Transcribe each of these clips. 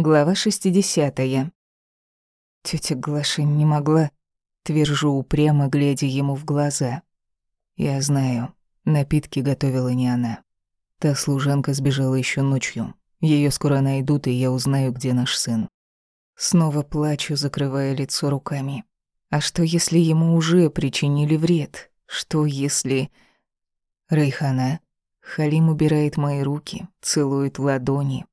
Глава 60. Тётя Глаша не могла, твержу упрямо, глядя ему в глаза. Я знаю, напитки готовила не она. Та служанка сбежала ещё ночью. Её скоро найдут, и я узнаю, где наш сын. Снова плачу, закрывая лицо руками. А что, если ему уже причинили вред? Что, если... Райхана. Халим убирает мои руки, целует ладони,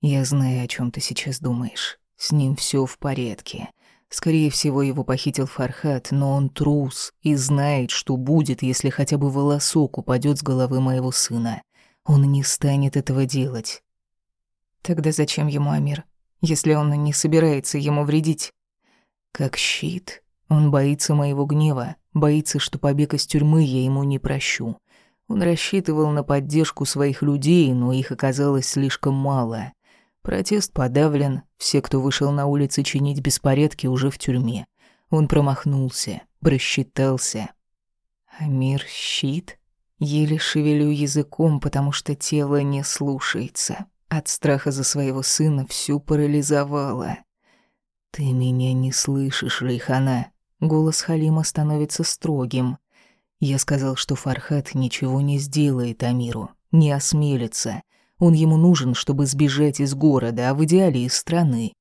я знаю, о чем ты сейчас думаешь. С ним все в порядке. Скорее всего, его похитил Фархат, но он трус и знает, что будет, если хотя бы волосок упадет с головы моего сына. Он не станет этого делать. Тогда зачем ему Амир, если он не собирается ему вредить? Как щит. Он боится моего гнева, боится, что побег из тюрьмы я ему не прощу. Он рассчитывал на поддержку своих людей, но их оказалось слишком мало. Протест подавлен, все, кто вышел на улицы чинить беспорядки, уже в тюрьме. Он промахнулся, просчитался. А мир щит? Еле шевелю языком, потому что тело не слушается. От страха за своего сына всю парализовало. «Ты меня не слышишь, Рейхана». Голос Халима становится строгим. Я сказал, что Фархат ничего не сделает Амиру, не осмелится. Он ему нужен, чтобы сбежать из города, а в идеале из страны.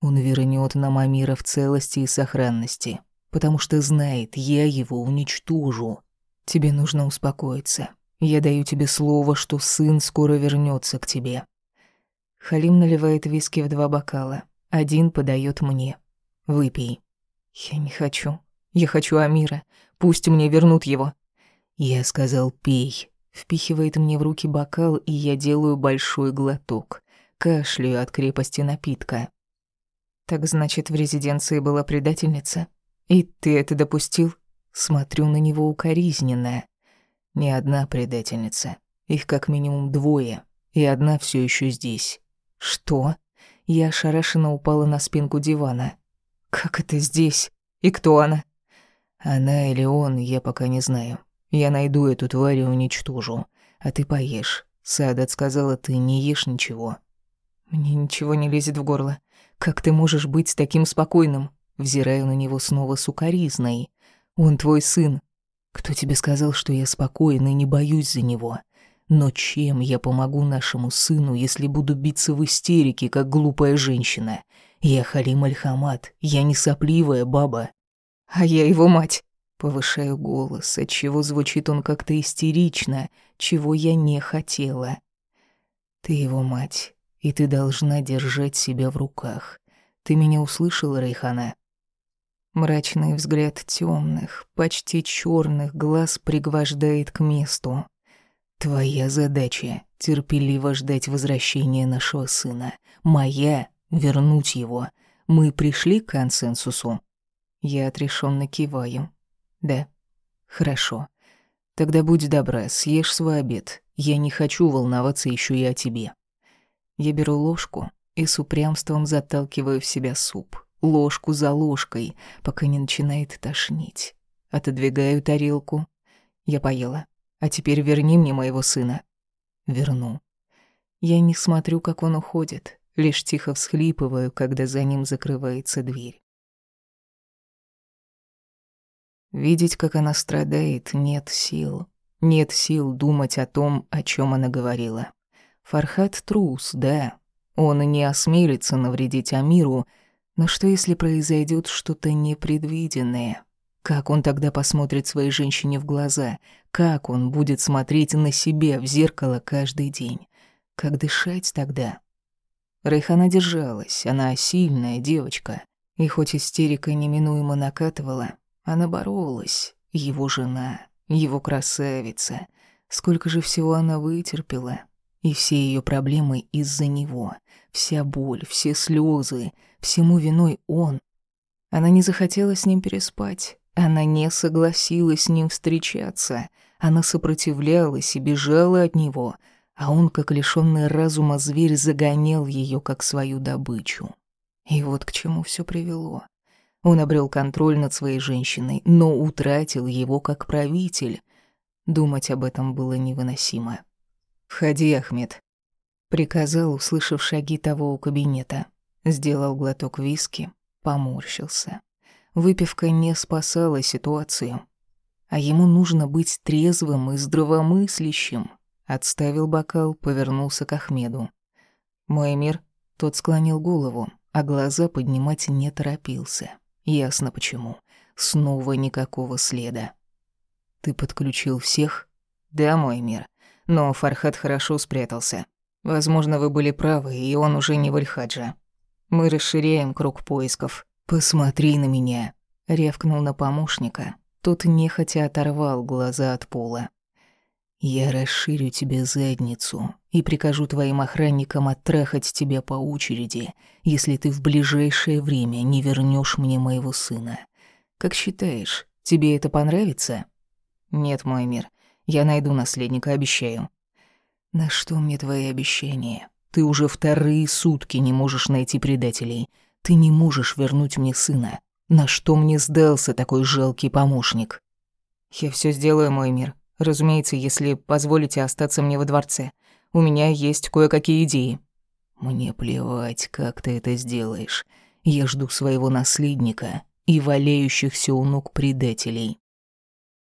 Он вернет нам Амира в целости и сохранности, потому что знает, я его уничтожу. Тебе нужно успокоиться. Я даю тебе слово, что сын скоро вернется к тебе. Халим наливает виски в два бокала. Один подает мне. Выпей. Я не хочу. Я хочу Амира. Пусть мне вернут его. Я сказал, пей. Впихивает мне в руки бокал, и я делаю большой глоток. Кашляю от крепости напитка. Так значит, в резиденции была предательница? И ты это допустил? Смотрю на него укоризненно. Не одна предательница. Их как минимум двое. И одна все еще здесь. Что? Я ошарашенно упала на спинку дивана. Как это здесь? И кто она? Она или он, я пока не знаю. Я найду эту тварь и уничтожу. А ты поешь. Садат сказала, ты не ешь ничего. Мне ничего не лезет в горло. Как ты можешь быть таким спокойным? Взираю на него снова сукаризной. Он твой сын. Кто тебе сказал, что я спокоен и не боюсь за него? Но чем я помогу нашему сыну, если буду биться в истерике, как глупая женщина? Я Халим Аль-Хамад, я не сопливая баба. А я его мать. Повышаю голос, отчего звучит он как-то истерично, чего я не хотела. Ты его мать, и ты должна держать себя в руках. Ты меня услышала, Рейхана? Мрачный взгляд темных, почти черных глаз пригвождает к месту. Твоя задача — терпеливо ждать возвращения нашего сына. Моя — вернуть его. Мы пришли к консенсусу. Я отрешенно киваю. Да. Хорошо. Тогда будь добра, съешь свой обед. Я не хочу волноваться еще и о тебе. Я беру ложку и с упрямством заталкиваю в себя суп. Ложку за ложкой, пока не начинает тошнить. Отодвигаю тарелку. Я поела. А теперь верни мне моего сына. Верну. Я не смотрю, как он уходит, лишь тихо всхлипываю, когда за ним закрывается дверь. Видеть, как она страдает, нет сил. Нет сил думать о том, о чем она говорила. Фархат трус, да. Он не осмелится навредить Амиру, но что если произойдет что-то непредвиденное? Как он тогда посмотрит своей женщине в глаза? Как он будет смотреть на себя в зеркало каждый день? Как дышать тогда? Райхана держалась, она сильная девочка. И хоть истерика неминуемо накатывала, она боролась, его жена, его красавица. Сколько же всего она вытерпела. И все ее проблемы из-за него. Вся боль, все слезы, всему виной он. Она не захотела с ним переспать. Она не согласилась с ним встречаться. Она сопротивлялась и бежала от него, а он, как лишённый разума зверь, загонял ее как свою добычу. И вот к чему все привело. Он обрел контроль над своей женщиной, но утратил его как правитель. Думать об этом было невыносимо. «Входи, Ахмед». приказал, услышав шаги того у кабинета. Сделал глоток виски, поморщился. Выпивка не спасала ситуацию. А ему нужно быть трезвым и здравомыслящим. Отставил бокал, повернулся к Ахмеду. «Мой мир?» Тот склонил голову, а глаза поднимать не торопился. Ясно почему. Снова никакого следа. «Ты подключил всех?» «Да, мой мир. Но Фархат хорошо спрятался. Возможно, вы были правы, и он уже не в Альхаджа. Мы расширяем круг поисков. Посмотри на меня!» Ревкнул на помощника. Тот нехотя оторвал глаза от пола. «Я расширю тебе задницу и прикажу твоим охранникам оттрахать тебя по очереди, если ты в ближайшее время не вернешь мне моего сына. Как считаешь, тебе это понравится?» «Нет, мой мир. Я найду наследника, обещаю». «На что мне твои обещания? Ты уже вторые сутки не можешь найти предателей. Ты не можешь вернуть мне сына. На что мне сдался такой жалкий помощник?» «Я все сделаю, мой мир. Разумеется, если позволите остаться мне во дворце. У меня есть кое-какие идеи». «Мне плевать, как ты это сделаешь. Я жду своего наследника и валяющихся у ног предателей».